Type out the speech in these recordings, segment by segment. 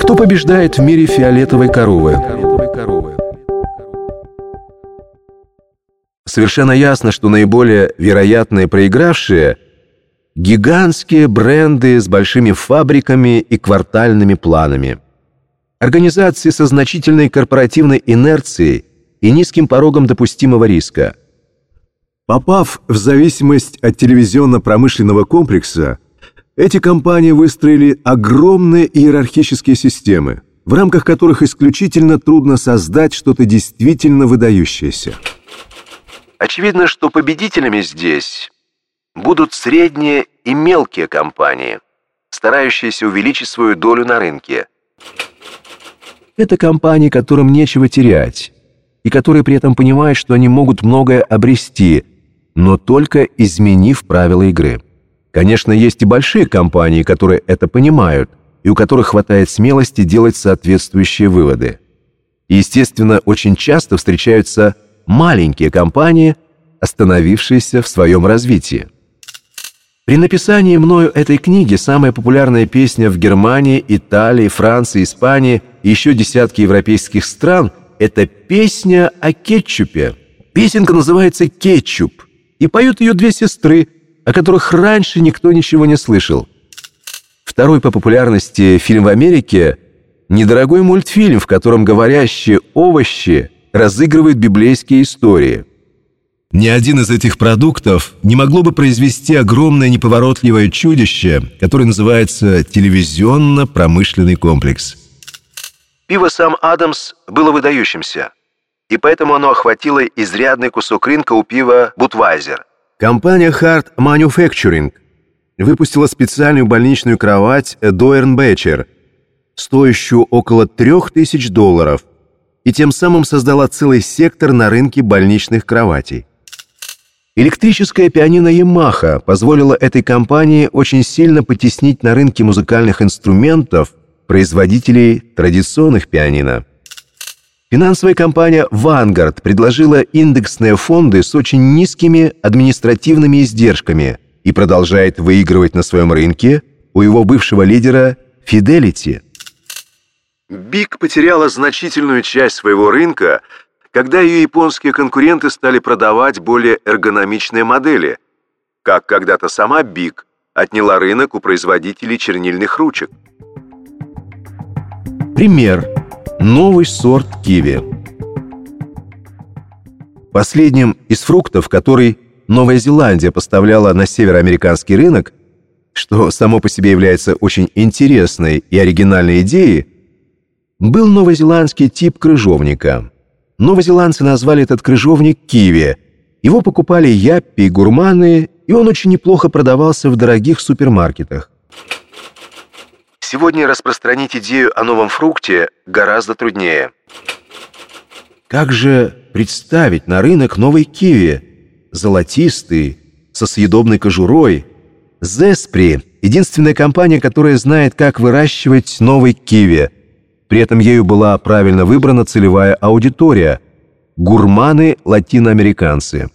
Кто побеждает в мире фиолетовой коровы? Совершенно ясно, что наиболее вероятные проигравшие – гигантские бренды с большими фабриками и квартальными планами. Организации со значительной корпоративной инерцией и низким порогом допустимого риска. Попав в зависимость от телевизионно-промышленного комплекса, эти компании выстроили огромные иерархические системы, в рамках которых исключительно трудно создать что-то действительно выдающееся. Очевидно, что победителями здесь будут средние и мелкие компании, старающиеся увеличить свою долю на рынке. Это компании, которым нечего терять, и которые при этом понимают, что они могут многое обрести, но только изменив правила игры. Конечно, есть и большие компании, которые это понимают, и у которых хватает смелости делать соответствующие выводы. И, естественно, очень часто встречаются маленькие компании, остановившиеся в своем развитии. При написании мною этой книги самая популярная песня в Германии, Италии, Франции, Испании и еще десятки европейских стран – это песня о кетчупе. Песенка называется «Кетчуп», и поют ее две сестры – о которых раньше никто ничего не слышал. Второй по популярности фильм в Америке – недорогой мультфильм, в котором говорящие овощи разыгрывают библейские истории. Ни один из этих продуктов не могло бы произвести огромное неповоротливое чудище, которое называется телевизионно-промышленный комплекс. Пиво «Сам Адамс» было выдающимся, и поэтому оно охватило изрядный кусок рынка у пива «Бутвайзер», Компания Hard Manufacturing выпустила специальную больничную кровать Becher, стоящую около 3000 долларов, и тем самым создала целый сектор на рынке больничных кроватей. Электрическая пианино Yamaha позволила этой компании очень сильно потеснить на рынке музыкальных инструментов производителей традиционных пианино. Финансовая компания Vanguard предложила индексные фонды с очень низкими административными издержками и продолжает выигрывать на своем рынке у его бывшего лидера Fidelity. Bic потеряла значительную часть своего рынка, когда ее японские конкуренты стали продавать более эргономичные модели, как когда-то сама Bic отняла рынок у производителей чернильных ручек. Пример – Новый сорт киви. Последним из фруктов, который Новая Зеландия поставляла на североамериканский рынок, что само по себе является очень интересной и оригинальной идеей, был новозеландский тип крыжовника. Новозеландцы назвали этот крыжовник киви. Его покупали яппи и гурманы, и он очень неплохо продавался в дорогих супермаркетах. Сегодня распространить идею о новом фрукте гораздо труднее. Как же представить на рынок новый киви? Золотистый, со съедобной кожурой. Зеспри – единственная компания, которая знает, как выращивать новый киви. При этом ею была правильно выбрана целевая аудитория – гурманы-латиноамериканцы.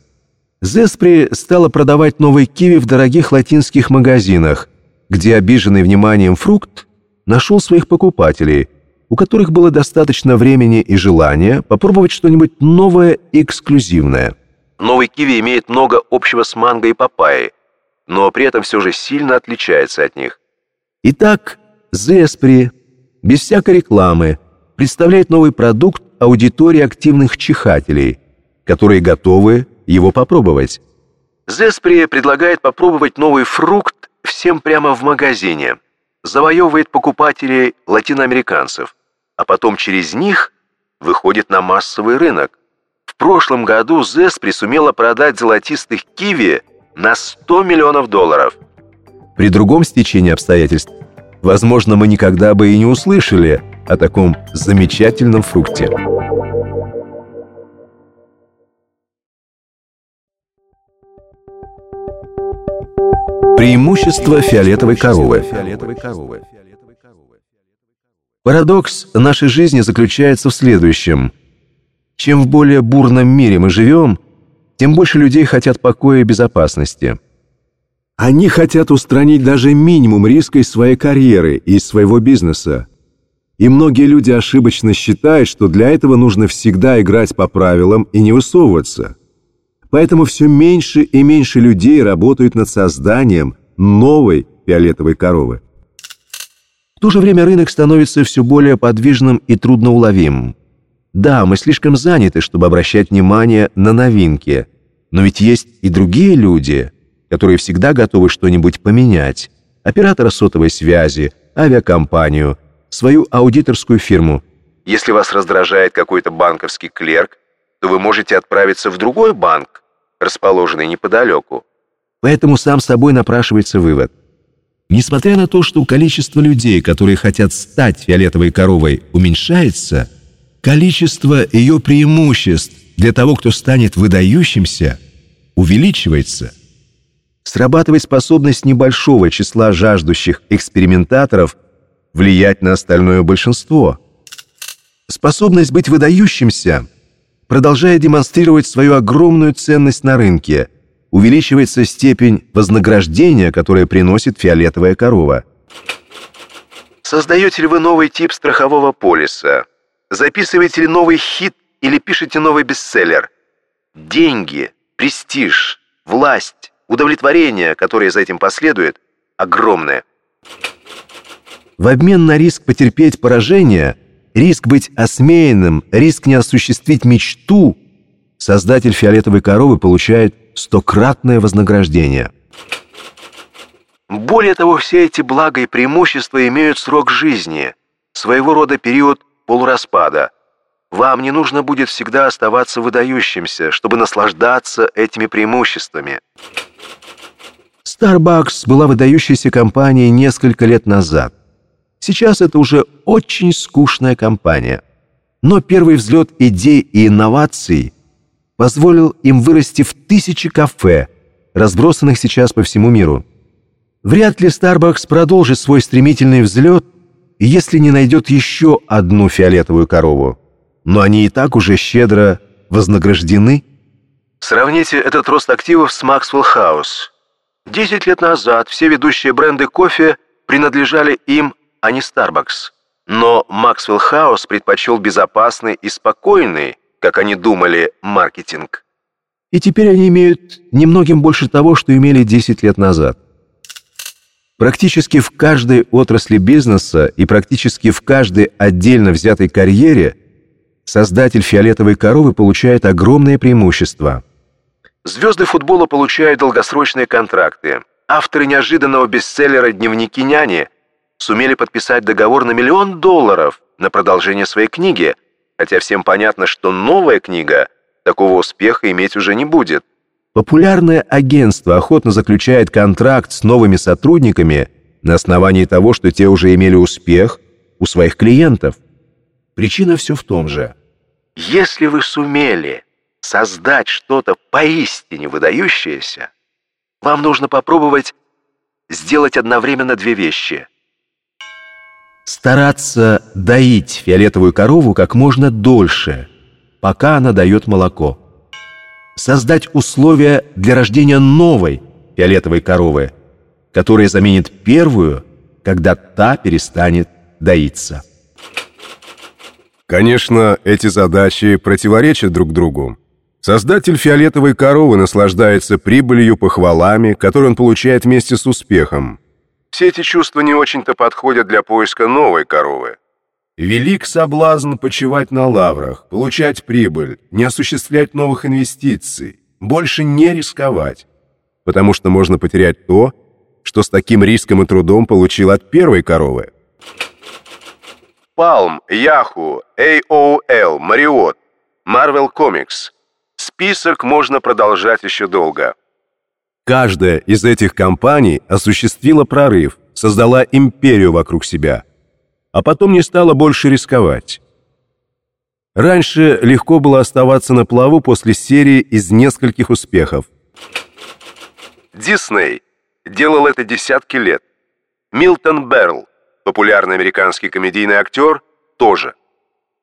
Зеспри стала продавать новый киви в дорогих латинских магазинах, где обиженный вниманием фрукт нашел своих покупателей, у которых было достаточно времени и желания попробовать что-нибудь новое и эксклюзивное. Новый киви имеет много общего с манго и папайей, но при этом все же сильно отличается от них. Итак, Зеспри, без всякой рекламы, представляет новый продукт аудитории активных чихателей, которые готовы его попробовать. Зеспри предлагает попробовать новый фрукт всем прямо в магазине – завоевывает покупателей латиноамериканцев, а потом через них выходит на массовый рынок. В прошлом году Зеспри сумела продать золотистых киви на 100 миллионов долларов. При другом стечении обстоятельств, возможно, мы никогда бы и не услышали о таком замечательном фрукте. Преимущество фиолетовой коровы. Парадокс нашей жизни заключается в следующем. Чем в более бурном мире мы живем, тем больше людей хотят покоя и безопасности. Они хотят устранить даже минимум риска из своей карьеры и из своего бизнеса. И многие люди ошибочно считают, что для этого нужно всегда играть по правилам и не высовываться. Поэтому все меньше и меньше людей работают над созданием новой фиолетовой коровы. В то же время рынок становится все более подвижным и трудноуловимым. Да, мы слишком заняты, чтобы обращать внимание на новинки, но ведь есть и другие люди – которые всегда готовы что-нибудь поменять. Оператора сотовой связи, авиакомпанию, свою аудиторскую фирму. Если вас раздражает какой-то банковский клерк, то вы можете отправиться в другой банк, расположенный неподалеку. Поэтому сам собой напрашивается вывод. Несмотря на то, что количество людей, которые хотят стать фиолетовой коровой, уменьшается, количество ее преимуществ для того, кто станет выдающимся, увеличивается – срабатывает способность небольшого числа жаждущих экспериментаторов влиять на остальное большинство. Способность быть выдающимся продолжая демонстрировать свою огромную ценность на рынке, увеличивается степень вознаграждения, которое приносит фиолетовая корова. Создаете ли вы новый тип страхового полиса? Записываете ли новый хит или пишете новый бестселлер? Деньги, престиж, власть, Удовлетворение, которое за этим последует, огромное. В обмен на риск потерпеть поражение, риск быть осмеянным, риск не осуществить мечту, создатель фиолетовой коровы получает стократное вознаграждение. Более того, все эти блага и преимущества имеют срок жизни, своего рода период полураспада. Вам не нужно будет всегда оставаться выдающимся, чтобы наслаждаться этими преимуществами. Starbucks была выдающейся компанией несколько лет назад. Сейчас это уже очень скучная компания. Но первый взлет идей и инноваций позволил им вырасти в тысячи кафе, разбросанных сейчас по всему миру. Вряд ли Starbucks продолжит свой стремительный взлет, если не найдет еще одну фиолетовую корову. Но они и так уже щедро вознаграждены. Сравните этот рост активов с Maxwell House – Десять лет назад все ведущие бренды кофе принадлежали им, а не Starbucks. Но Maxwell House предпочел безопасный и спокойный, как они думали, маркетинг. И теперь они имеют немногим больше того, что имели 10 лет назад. Практически в каждой отрасли бизнеса и практически в каждой отдельно взятой карьере создатель фиолетовой коровы получает огромное преимущество – Звезды футбола получают долгосрочные контракты. Авторы неожиданного бестселлера «Дневники няни» сумели подписать договор на миллион долларов на продолжение своей книги, хотя всем понятно, что новая книга такого успеха иметь уже не будет. Популярное агентство охотно заключает контракт с новыми сотрудниками на основании того, что те уже имели успех у своих клиентов. Причина все в том же. Если вы сумели создать что-то поистине выдающееся, вам нужно попробовать сделать одновременно две вещи. Стараться доить фиолетовую корову как можно дольше, пока она дает молоко. Создать условия для рождения новой фиолетовой коровы, которая заменит первую, когда та перестанет доиться. Конечно, эти задачи противоречат друг другу. Создатель фиолетовой коровы наслаждается прибылью, похвалами, которые он получает вместе с успехом. Все эти чувства не очень-то подходят для поиска новой коровы. Велик соблазн почивать на лаврах, получать прибыль, не осуществлять новых инвестиций, больше не рисковать, потому что можно потерять то, что с таким риском и трудом получил от первой коровы. Palm, Yahoo, AOL, Marriott, Marvel Comics – Список можно продолжать еще долго. Каждая из этих компаний осуществила прорыв, создала империю вокруг себя, а потом не стала больше рисковать. Раньше легко было оставаться на плаву после серии из нескольких успехов. Дисней делал это десятки лет. Милтон Берл, популярный американский комедийный актер, тоже.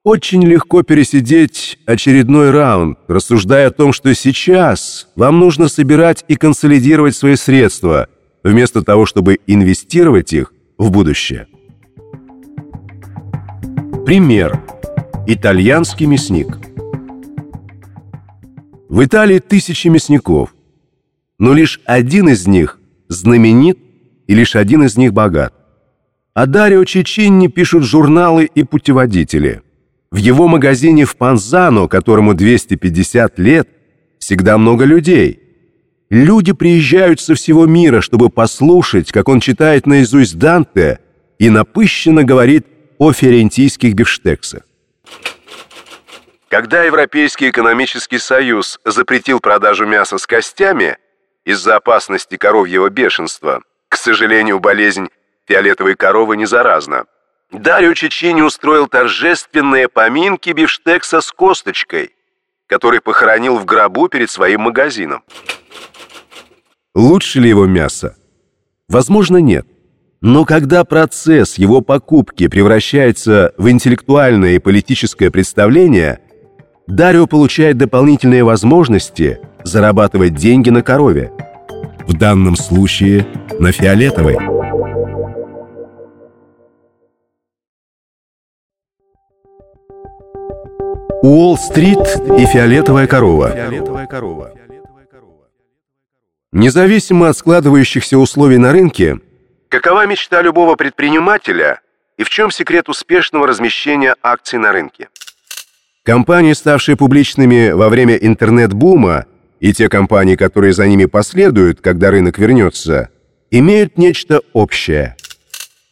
Очень легко пересидеть очередной раунд, рассуждая о том, что сейчас вам нужно собирать и консолидировать свои средства, вместо того, чтобы инвестировать их в будущее. Пример. Итальянский мясник. В Италии тысячи мясников, но лишь один из них знаменит и лишь один из них богат. О Дарио Чичинни пишут журналы и путеводители. В его магазине в Панзано, которому 250 лет, всегда много людей. Люди приезжают со всего мира, чтобы послушать, как он читает наизусть Данте и напыщенно говорит о ферентийских бифштексах. Когда Европейский экономический союз запретил продажу мяса с костями из-за опасности коровьего бешенства, к сожалению, болезнь фиолетовой коровы не заразна, Дарио Чечини устроил торжественные поминки бифштекса с косточкой, который похоронил в гробу перед своим магазином. Лучше ли его мясо? Возможно, нет. Но когда процесс его покупки превращается в интеллектуальное и политическое представление, Дарио получает дополнительные возможности зарабатывать деньги на корове. В данном случае на фиолетовой. Уолл-стрит и фиолетовая корова. Независимо от складывающихся условий на рынке, Какова мечта любого предпринимателя и в чем секрет успешного размещения акций на рынке? компании, ставшие публичными во время интернет-бума, и те компании, которые за ними последуют, когда рынок вернется, имеют нечто общее.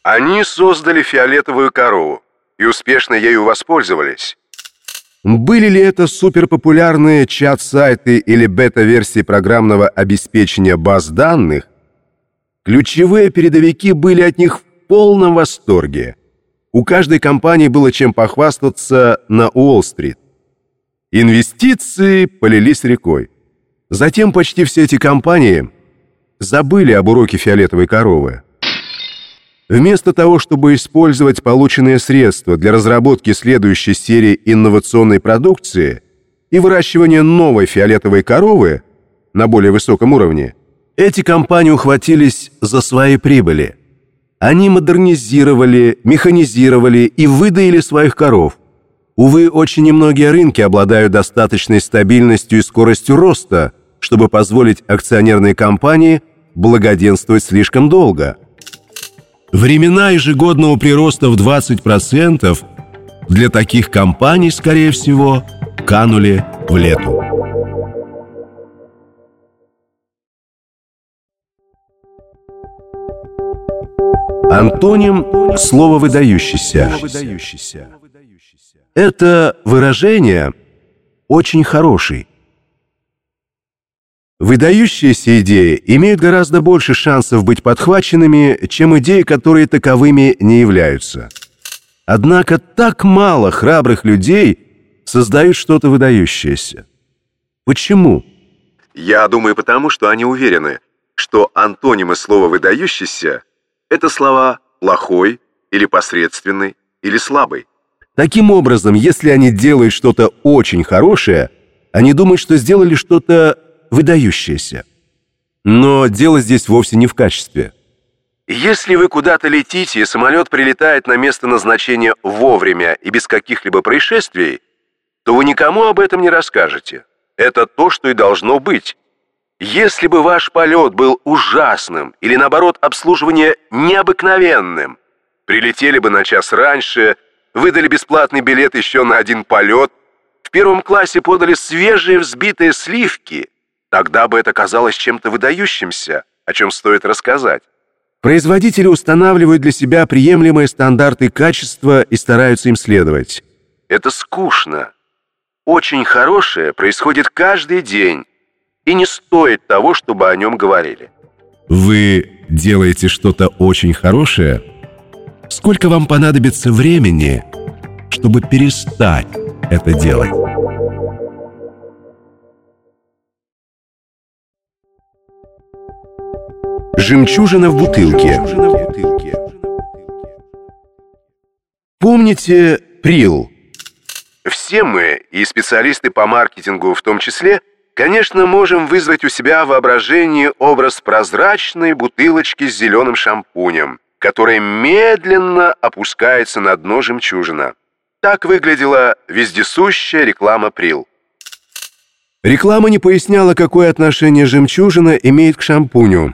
Они создали фиолетовую корову и успешно ею воспользовались. Были ли это суперпопулярные чат-сайты или бета-версии программного обеспечения баз данных, ключевые передовики были от них в полном восторге. У каждой компании было чем похвастаться на Уолл-стрит. Инвестиции полились рекой. Затем почти все эти компании забыли об уроке фиолетовой коровы. Вместо того, чтобы использовать полученные средства для разработки следующей серии инновационной продукции и выращивания новой фиолетовой коровы на более высоком уровне, эти компании ухватились за свои прибыли. Они модернизировали, механизировали и выдаили своих коров. Увы, очень немногие рынки обладают достаточной стабильностью и скоростью роста, чтобы позволить акционерной компании благоденствовать слишком долго – Времена ежегодного прироста в 20% для таких компаний, скорее всего, канули в лету. Антоним – слово «выдающийся». Это выражение очень хороший – Выдающиеся идеи имеют гораздо больше шансов быть подхваченными, чем идеи, которые таковыми не являются. Однако так мало храбрых людей создают что-то выдающееся. Почему? Я думаю, потому что они уверены, что антонимы слова «выдающийся» — это слова «плохой» или «посредственный» или «слабый». Таким образом, если они делают что-то очень хорошее, они думают, что сделали что-то выдающееся. Но дело здесь вовсе не в качестве. Если вы куда-то летите, и самолет прилетает на место назначения вовремя и без каких-либо происшествий, то вы никому об этом не расскажете. Это то, что и должно быть. Если бы ваш полет был ужасным или, наоборот, обслуживание необыкновенным, прилетели бы на час раньше, выдали бесплатный билет еще на один полет, в первом классе подали свежие взбитые сливки – Тогда бы это казалось чем-то выдающимся, о чем стоит рассказать. Производители устанавливают для себя приемлемые стандарты качества и стараются им следовать. Это скучно. Очень хорошее происходит каждый день и не стоит того, чтобы о нем говорили. Вы делаете что-то очень хорошее? Сколько вам понадобится времени, чтобы перестать это делать? Жемчужина в бутылке. Помните Прил? Все мы, и специалисты по маркетингу в том числе, конечно, можем вызвать у себя воображение образ прозрачной бутылочки с зеленым шампунем, которая медленно опускается на дно жемчужина. Так выглядела вездесущая реклама Прил. Реклама не поясняла, какое отношение жемчужина имеет к шампуню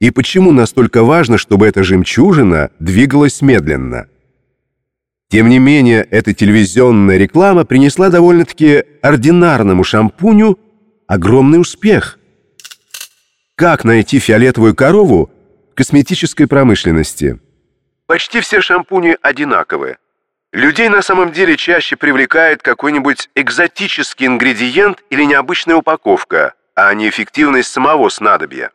и почему настолько важно, чтобы эта жемчужина двигалась медленно. Тем не менее, эта телевизионная реклама принесла довольно-таки ординарному шампуню огромный успех. Как найти фиолетовую корову в косметической промышленности? Почти все шампуни одинаковые. Людей на самом деле чаще привлекает какой-нибудь экзотический ингредиент или необычная упаковка, а не эффективность самого снадобья.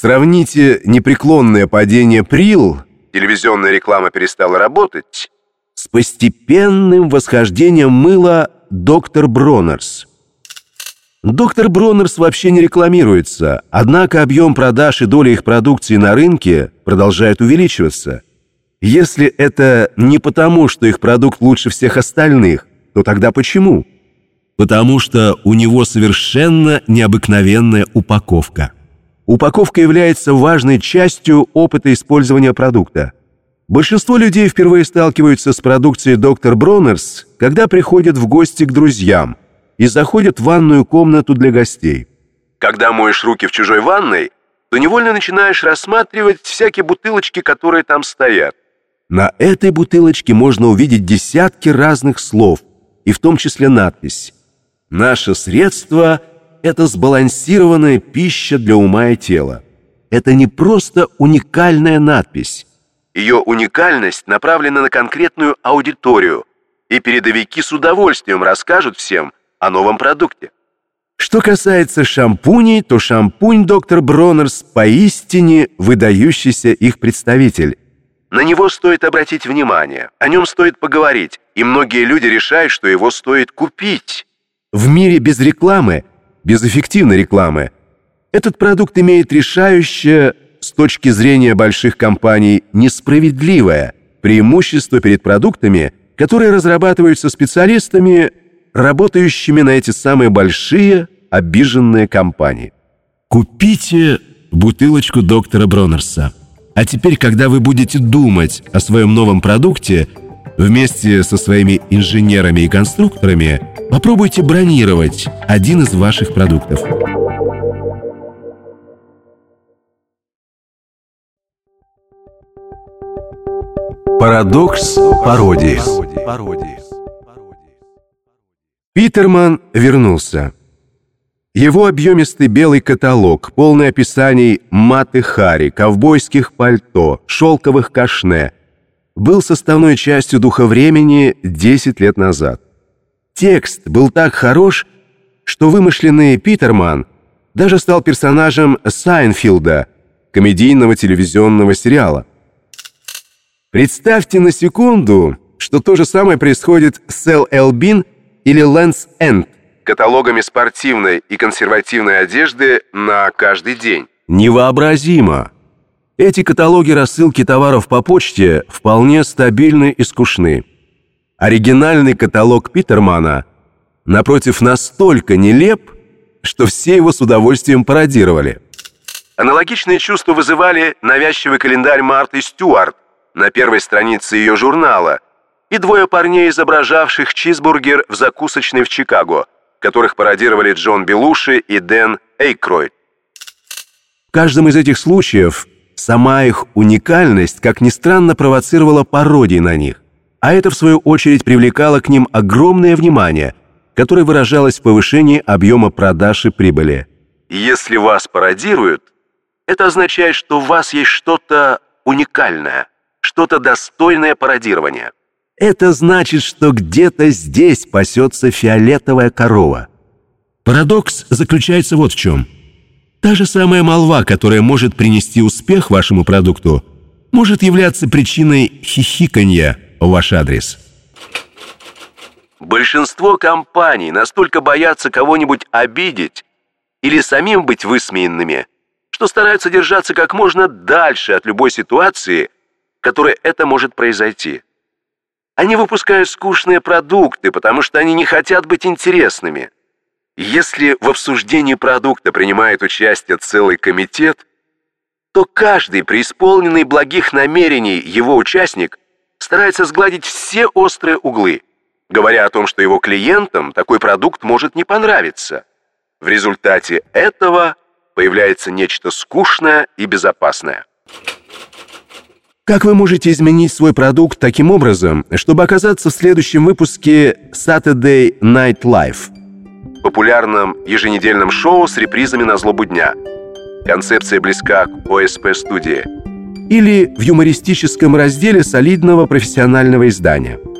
Сравните непреклонное падение Прил, телевизионная реклама перестала работать, с постепенным восхождением мыла «Доктор Бронерс». «Доктор Бронерс» вообще не рекламируется, однако объем продаж и доля их продукции на рынке продолжает увеличиваться – если это не потому, что их продукт лучше всех остальных, то тогда почему? Потому что у него совершенно необыкновенная упаковка. Упаковка является важной частью опыта использования продукта. Большинство людей впервые сталкиваются с продукцией Dr. Bronner's, когда приходят в гости к друзьям и заходят в ванную комнату для гостей. Когда моешь руки в чужой ванной, то невольно начинаешь рассматривать всякие бутылочки, которые там стоят. На этой бутылочке можно увидеть десятки разных слов, и в том числе надпись «Наше средство – это сбалансированная пища для ума и тела». Это не просто уникальная надпись. Ее уникальность направлена на конкретную аудиторию, и передовики с удовольствием расскажут всем о новом продукте. Что касается шампуней, то шампунь доктор Бронерс поистине выдающийся их представитель – на него стоит обратить внимание, о нем стоит поговорить, и многие люди решают, что его стоит купить. В мире без рекламы, без эффективной рекламы, этот продукт имеет решающее, с точки зрения больших компаний, несправедливое преимущество перед продуктами, которые разрабатываются специалистами, работающими на эти самые большие обиженные компании. Купите бутылочку доктора Бронерса. А теперь, когда вы будете думать о своем новом продукте, вместе со своими инженерами и конструкторами попробуйте бронировать один из ваших продуктов. Парадокс пародии. Питерман вернулся. Его объемистый белый каталог, полный описаний маты хари, ковбойских пальто, шелковых кашне, был составной частью духа времени 10 лет назад. Текст был так хорош, что вымышленный Питерман даже стал персонажем Сайнфилда, комедийного телевизионного сериала. Представьте на секунду, что то же самое происходит с Эл Элбин или Лэнс Энд, каталогами спортивной и консервативной одежды на каждый день. Невообразимо! Эти каталоги рассылки товаров по почте вполне стабильны и скучны. Оригинальный каталог Питермана, напротив, настолько нелеп, что все его с удовольствием пародировали. Аналогичные чувства вызывали навязчивый календарь Марты Стюарт на первой странице ее журнала и двое парней, изображавших чизбургер в закусочной в Чикаго – которых пародировали Джон Белуши и Дэн Эйкройд. В каждом из этих случаев сама их уникальность, как ни странно, провоцировала пародии на них, а это, в свою очередь, привлекало к ним огромное внимание, которое выражалось в повышении объема продаж и прибыли. Если вас пародируют, это означает, что у вас есть что-то уникальное, что-то достойное пародирования. Это значит, что где-то здесь пасется фиолетовая корова. Парадокс заключается вот в чем. Та же самая молва, которая может принести успех вашему продукту, может являться причиной хихиканья в ваш адрес. Большинство компаний настолько боятся кого-нибудь обидеть или самим быть высмеянными, что стараются держаться как можно дальше от любой ситуации, в которой это может произойти. Они выпускают скучные продукты, потому что они не хотят быть интересными. Если в обсуждении продукта принимает участие целый комитет, то каждый преисполненный благих намерений его участник старается сгладить все острые углы, говоря о том, что его клиентам такой продукт может не понравиться. В результате этого появляется нечто скучное и безопасное. Как вы можете изменить свой продукт таким образом, чтобы оказаться в следующем выпуске Saturday Night Live? Популярном еженедельном шоу с репризами на злобу дня – Концепция близка к ОСП-студии. Или в юмористическом разделе солидного профессионального издания –